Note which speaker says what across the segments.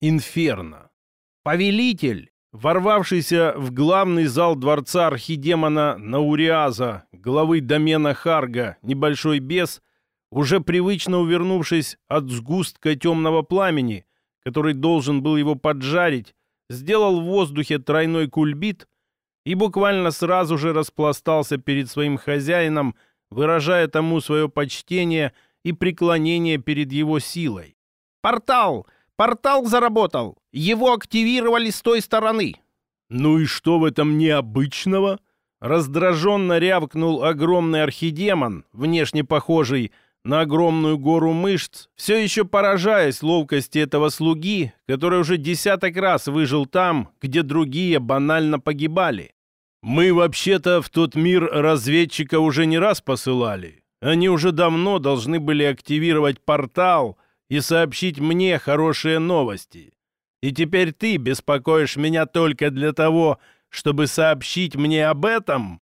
Speaker 1: Инферно. Повелитель, ворвавшийся в главный зал дворца архидемона Науриаза, главы домена Харга, небольшой бес, уже привычно увернувшись от сгустка темного пламени, который должен был его поджарить, сделал в воздухе тройной кульбит и буквально сразу же распластался перед своим хозяином, выражая тому свое почтение и преклонение перед его силой.
Speaker 2: «Портал! Портал заработал! Его активировали с той стороны!»
Speaker 1: «Ну и что в этом необычного?» Раздраженно рявкнул огромный архидемон, внешне похожий на огромную гору мышц, все еще поражаясь ловкости этого слуги, который уже десяток раз выжил там, где другие банально погибали. «Мы вообще-то в тот мир разведчика уже не раз посылали. Они уже давно должны были активировать портал и сообщить мне хорошие новости. И теперь ты беспокоишь меня только для того, чтобы сообщить мне об этом?»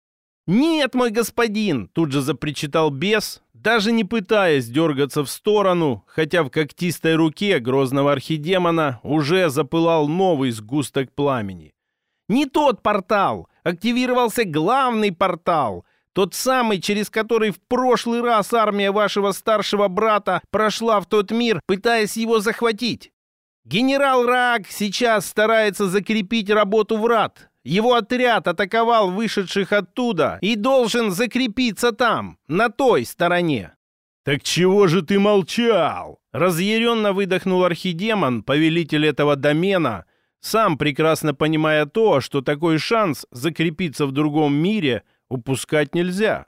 Speaker 2: «Нет, мой господин!» — тут же запричитал бес, даже не пытаясь дергаться в сторону, хотя в когтистой руке грозного архидемона уже запылал новый сгусток пламени. «Не тот портал! Активировался главный портал!» Тот самый, через который в прошлый раз армия вашего старшего брата прошла в тот мир, пытаясь его захватить. Генерал Рак сейчас старается закрепить работу врат. Его отряд атаковал вышедших оттуда и должен закрепиться там, на той стороне.
Speaker 1: «Так чего же ты молчал?» Разъяренно выдохнул архидемон, повелитель этого домена, сам прекрасно понимая то, что такой шанс закрепиться в другом мире упускать нельзя.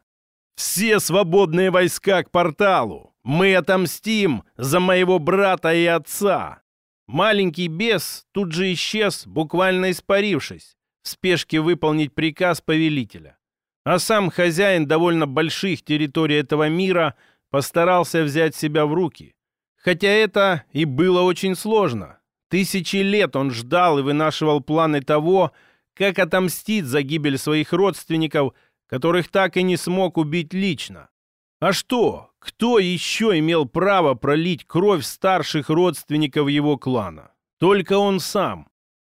Speaker 1: «Все свободные войска к порталу! Мы отомстим за моего брата и отца!» Маленький бес тут же исчез, буквально испарившись в спешке выполнить приказ повелителя. А сам хозяин довольно больших территорий этого мира постарался взять себя в руки. Хотя это и было очень сложно. Тысячи лет он ждал и вынашивал планы того, как отомстить за гибель своих родственников, которых так и не смог убить лично. А что? Кто еще имел право пролить кровь старших родственников его клана? Только он сам.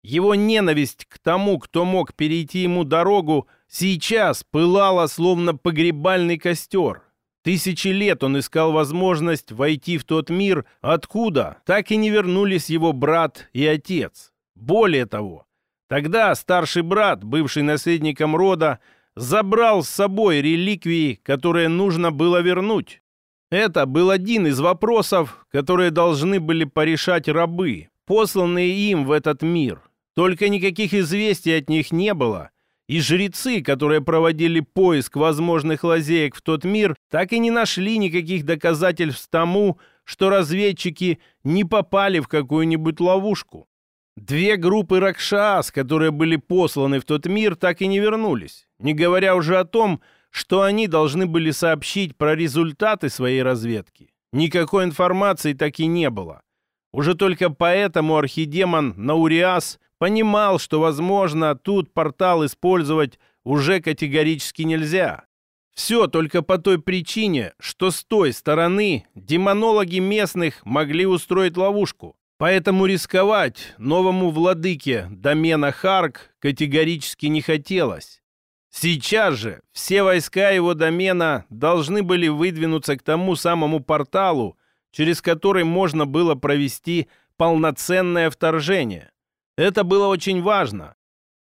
Speaker 1: Его ненависть к тому, кто мог перейти ему дорогу, сейчас пылала словно погребальный костер. Тысячи лет он искал возможность войти в тот мир, откуда так и не вернулись его брат и отец. Более того, тогда старший брат, бывший наследником рода, забрал с собой реликвии, которые нужно было вернуть. Это был один из вопросов, которые должны были порешать рабы, посланные им в этот мир. Только никаких известий от них не было, и жрецы, которые проводили поиск возможных лазеек в тот мир, так и не нашли никаких доказательств тому, что разведчики не попали в какую-нибудь ловушку. Две группы Ракшас, которые были посланы в тот мир, так и не вернулись, не говоря уже о том, что они должны были сообщить про результаты своей разведки. Никакой информации так и не было. Уже только поэтому архидемон Науриас Понимал, что, возможно, тут портал использовать уже категорически нельзя. Все только по той причине, что с той стороны демонологи местных могли устроить ловушку. Поэтому рисковать новому владыке домена Харк категорически не хотелось. Сейчас же все войска его домена должны были выдвинуться к тому самому порталу, через который можно было провести полноценное вторжение. Это было очень важно.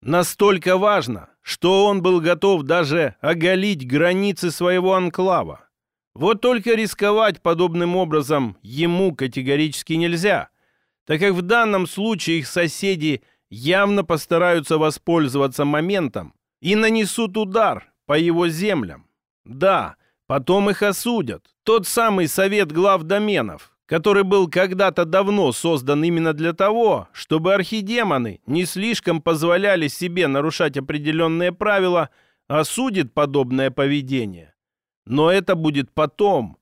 Speaker 1: Настолько важно, что он был готов даже оголить границы своего анклава. Вот только рисковать подобным образом ему категорически нельзя, так как в данном случае их соседи явно постараются воспользоваться моментом и нанесут удар по его землям. Да, потом их осудят. Тот самый совет глав доменов, который был когда-то давно создан именно для того, чтобы архидемоны не слишком позволяли себе нарушать определенные правила, осудит подобное поведение. Но это будет потом.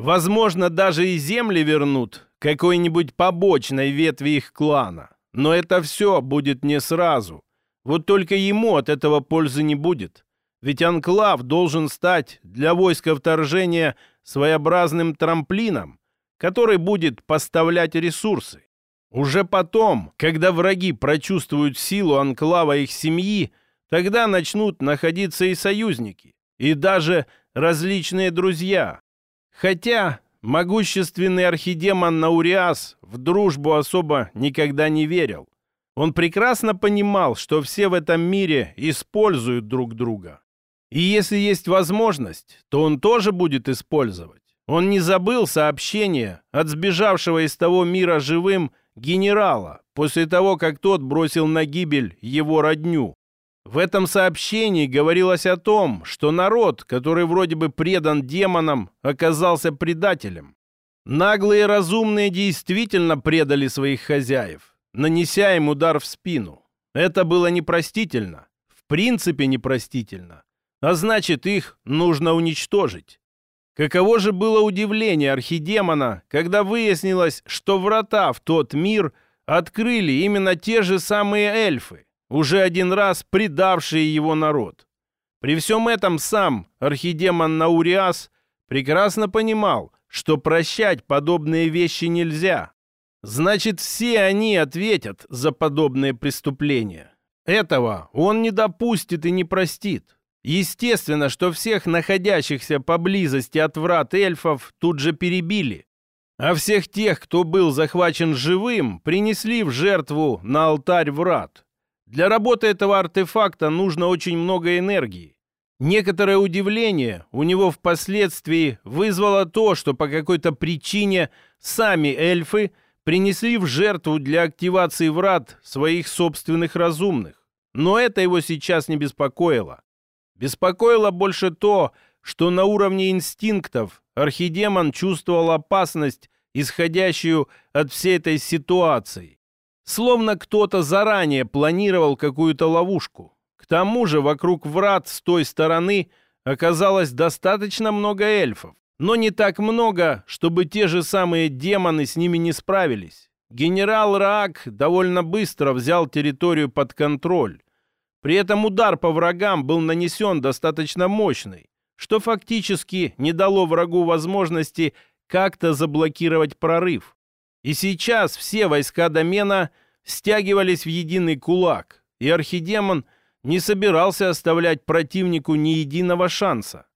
Speaker 1: Возможно, даже и земли вернут какой-нибудь побочной ветви их клана. Но это все будет не сразу. Вот только ему от этого пользы не будет. Ведь анклав должен стать для войска вторжения своеобразным трамплином, который будет поставлять ресурсы. Уже потом, когда враги прочувствуют силу анклава их семьи, тогда начнут находиться и союзники, и даже различные друзья. Хотя могущественный архидемон Науриас в дружбу особо никогда не верил. Он прекрасно понимал, что все в этом мире используют друг друга. И если есть возможность, то он тоже будет использовать. Он не забыл сообщение от сбежавшего из того мира живым генерала после того, как тот бросил на гибель его родню. В этом сообщении говорилось о том, что народ, который вроде бы предан демонам, оказался предателем. Наглые разумные действительно предали своих хозяев, нанеся им удар в спину. Это было непростительно, в принципе непростительно, а значит их нужно уничтожить. Каково же было удивление архидемона, когда выяснилось, что врата в тот мир открыли именно те же самые эльфы, уже один раз предавшие его народ. При всем этом сам архидемон Науриас прекрасно понимал, что прощать подобные вещи нельзя. Значит, все они ответят за подобные преступления. Этого он не допустит и не простит. Естественно, что всех находящихся поблизости от врат эльфов тут же перебили, а всех тех, кто был захвачен живым, принесли в жертву на алтарь врат. Для работы этого артефакта нужно очень много энергии. Некоторое удивление у него впоследствии вызвало то, что по какой-то причине сами эльфы принесли в жертву для активации врат своих собственных разумных. Но это его сейчас не беспокоило. Беспокоило больше то, что на уровне инстинктов архидемон чувствовал опасность, исходящую от всей этой ситуации. Словно кто-то заранее планировал какую-то ловушку. К тому же вокруг врат с той стороны оказалось достаточно много эльфов, но не так много, чтобы те же самые демоны с ними не справились. Генерал Раак довольно быстро взял территорию под контроль, при этом удар по врагам был нанесен достаточно мощный, что фактически не дало врагу возможности как-то заблокировать прорыв. И сейчас все войска домена стягивались в единый кулак, и архидемон не собирался оставлять противнику ни единого шанса.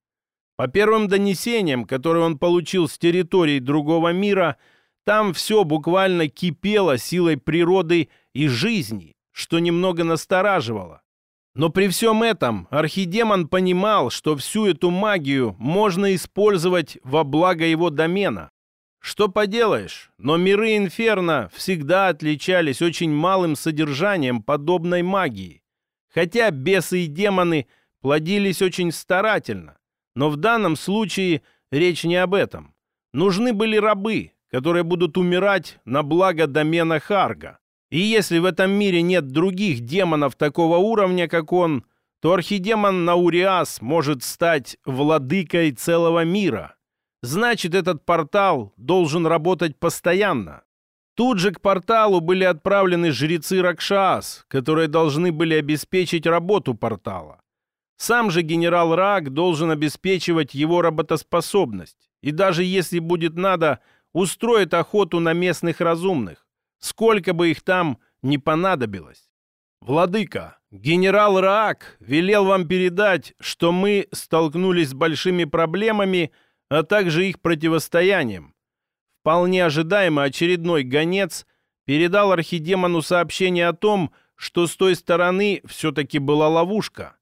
Speaker 1: По первым донесениям, которые он получил с территории другого мира, там все буквально кипело силой природы и жизни, что немного настораживало. Но при всем этом архидемон понимал, что всю эту магию можно использовать во благо его домена. Что поделаешь, но миры Инферно всегда отличались очень малым содержанием подобной магии. Хотя бесы и демоны плодились очень старательно. Но в данном случае речь не об этом. Нужны были рабы, которые будут умирать на благо домена Харга. И если в этом мире нет других демонов такого уровня, как он, то архидемон Науриас может стать владыкой целого мира. Значит, этот портал должен работать постоянно. Тут же к порталу были отправлены жрецы Ракшас, которые должны были обеспечить работу портала. Сам же генерал Рак должен обеспечивать его работоспособность. И даже если будет надо, устроит охоту на местных разумных сколько бы их там не понадобилось. «Владыка, генерал Раак велел вам передать, что мы столкнулись с большими проблемами, а также их противостоянием. Вполне ожидаемо очередной гонец передал архидемону сообщение о том, что с той стороны все-таки была ловушка.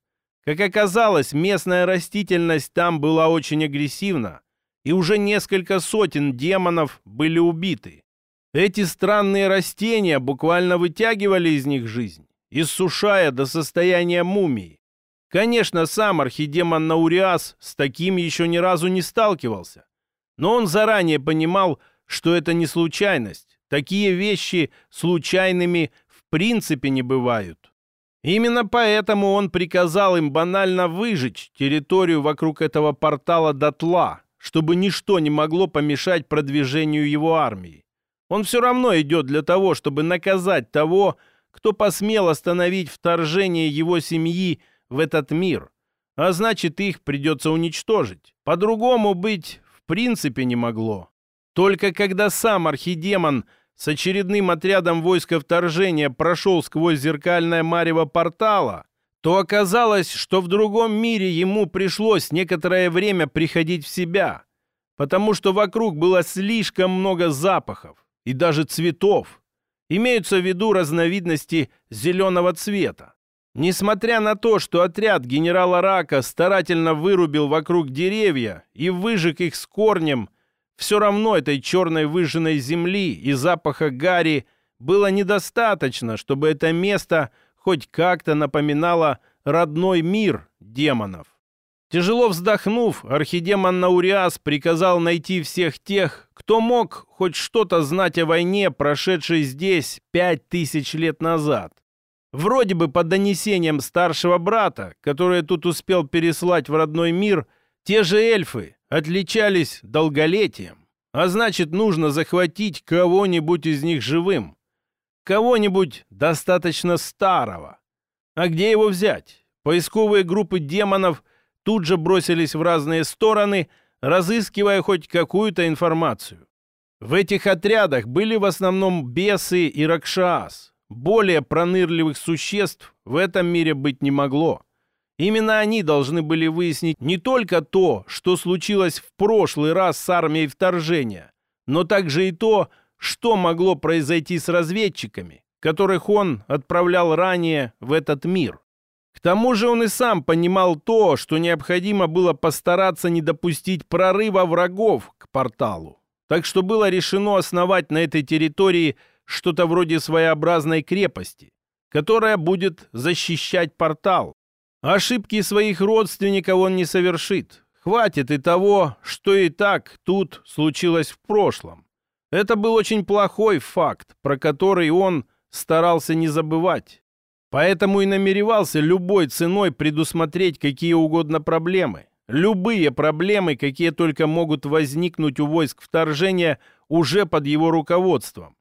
Speaker 1: Как оказалось, местная растительность там была очень агрессивна, и уже несколько сотен демонов были убиты. Эти странные растения буквально вытягивали из них жизнь, иссушая до состояния мумии. Конечно, сам архидемон Науриас с таким еще ни разу не сталкивался. Но он заранее понимал, что это не случайность. Такие вещи случайными в принципе не бывают. Именно поэтому он приказал им банально выжечь территорию вокруг этого портала дотла, чтобы ничто не могло помешать продвижению его армии. Он все равно идет для того, чтобы наказать того, кто посмел остановить вторжение его семьи в этот мир. А значит, их придется уничтожить. По-другому быть в принципе не могло. Только когда сам архидемон с очередным отрядом войска вторжения прошел сквозь зеркальное марево портала, то оказалось, что в другом мире ему пришлось некоторое время приходить в себя, потому что вокруг было слишком много запахов и даже цветов. Имеются в виду разновидности зеленого цвета. Несмотря на то, что отряд генерала Рака старательно вырубил вокруг деревья и выжег их с корнем, все равно этой черной выжженной земли и запаха гари было недостаточно, чтобы это место хоть как-то напоминало родной мир демонов. Тяжело вздохнув, архидемон Науриас приказал найти всех тех, кто мог хоть что-то знать о войне, прошедшей здесь пять тысяч лет назад. Вроде бы по донесениям старшего брата, который тут успел переслать в родной мир, те же эльфы отличались долголетием. А значит, нужно захватить кого-нибудь из них живым. Кого-нибудь достаточно старого. А где его взять? Поисковые группы демонов тут же бросились в разные стороны, разыскивая хоть какую-то информацию. В этих отрядах были в основном бесы и ракшас. Более пронырливых существ в этом мире быть не могло. Именно они должны были выяснить не только то, что случилось в прошлый раз с армией вторжения, но также и то, что могло произойти с разведчиками, которых он отправлял ранее в этот мир. К тому же он и сам понимал то, что необходимо было постараться не допустить прорыва врагов к порталу. Так что было решено основать на этой территории что-то вроде своеобразной крепости, которая будет защищать портал. Ошибки своих родственников он не совершит. Хватит и того, что и так тут случилось в прошлом. Это был очень плохой факт, про который он старался не забывать. Поэтому и намеревался любой ценой предусмотреть какие угодно проблемы. Любые проблемы, какие только могут возникнуть у войск вторжения уже под его руководством.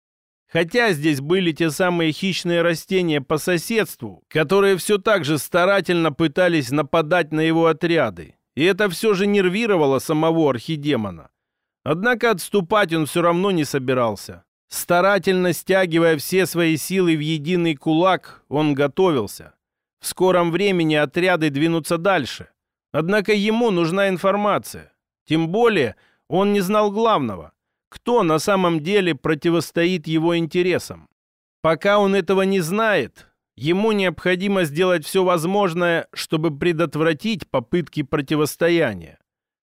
Speaker 1: Хотя здесь были те самые хищные растения по соседству, которые все так же старательно пытались нападать на его отряды. И это все же нервировало самого архидемона. Однако отступать он все равно не собирался. Старательно стягивая все свои силы в единый кулак, он готовился. В скором времени отряды двинутся дальше. Однако ему нужна информация. Тем более он не знал главного кто на самом деле противостоит его интересам. Пока он этого не знает, ему необходимо сделать все возможное, чтобы предотвратить попытки противостояния.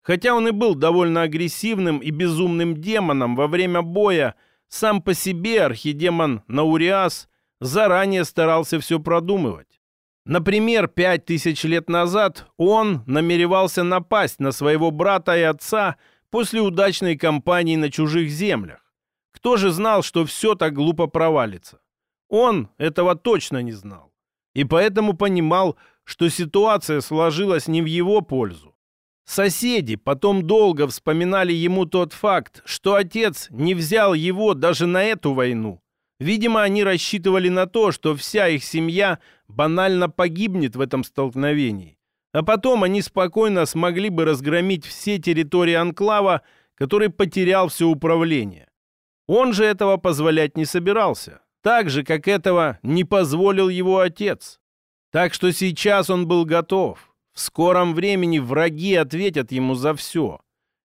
Speaker 1: Хотя он и был довольно агрессивным и безумным демоном во время боя, сам по себе архидемон Науриас заранее старался все продумывать. Например, пять тысяч лет назад он намеревался напасть на своего брата и отца – после удачной кампании на чужих землях. Кто же знал, что все так глупо провалится? Он этого точно не знал. И поэтому понимал, что ситуация сложилась не в его пользу. Соседи потом долго вспоминали ему тот факт, что отец не взял его даже на эту войну. Видимо, они рассчитывали на то, что вся их семья банально погибнет в этом столкновении. А потом они спокойно смогли бы разгромить все территории анклава, который потерял все управление. Он же этого позволять не собирался, так же, как этого не позволил его отец. Так что сейчас он был готов. В скором времени враги ответят ему за все.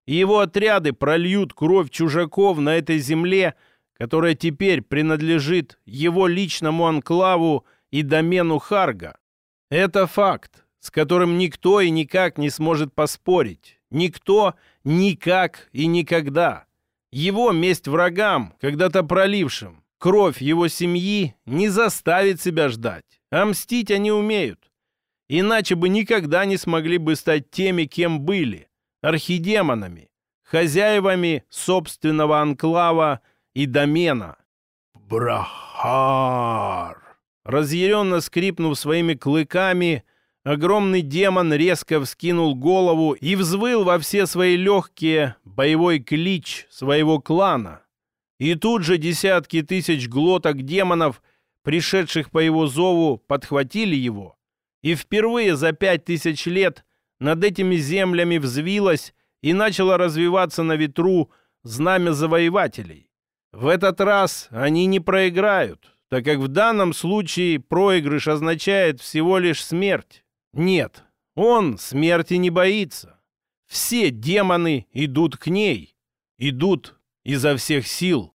Speaker 1: И его отряды прольют кровь чужаков на этой земле, которая теперь принадлежит его личному анклаву и домену Харга. Это факт с которым никто и никак не сможет поспорить. Никто, никак и никогда. Его месть врагам, когда-то пролившим, кровь его семьи не заставит себя ждать, а мстить они умеют. Иначе бы никогда не смогли бы стать теми, кем были, архидемонами, хозяевами собственного анклава и домена. Брахар! Разъяренно скрипнув своими клыками, Огромный демон резко вскинул голову и взвыл во все свои легкие боевой клич своего клана. И тут же десятки тысяч глоток демонов, пришедших по его зову, подхватили его. И впервые за пять тысяч лет над этими землями взвилось и начало развиваться на ветру знамя завоевателей. в этот раз они не проиграют, так как в данном случае проигрыш означает всего лишь смерть. Нет, он смерти не боится. Все демоны идут к ней, идут изо всех сил.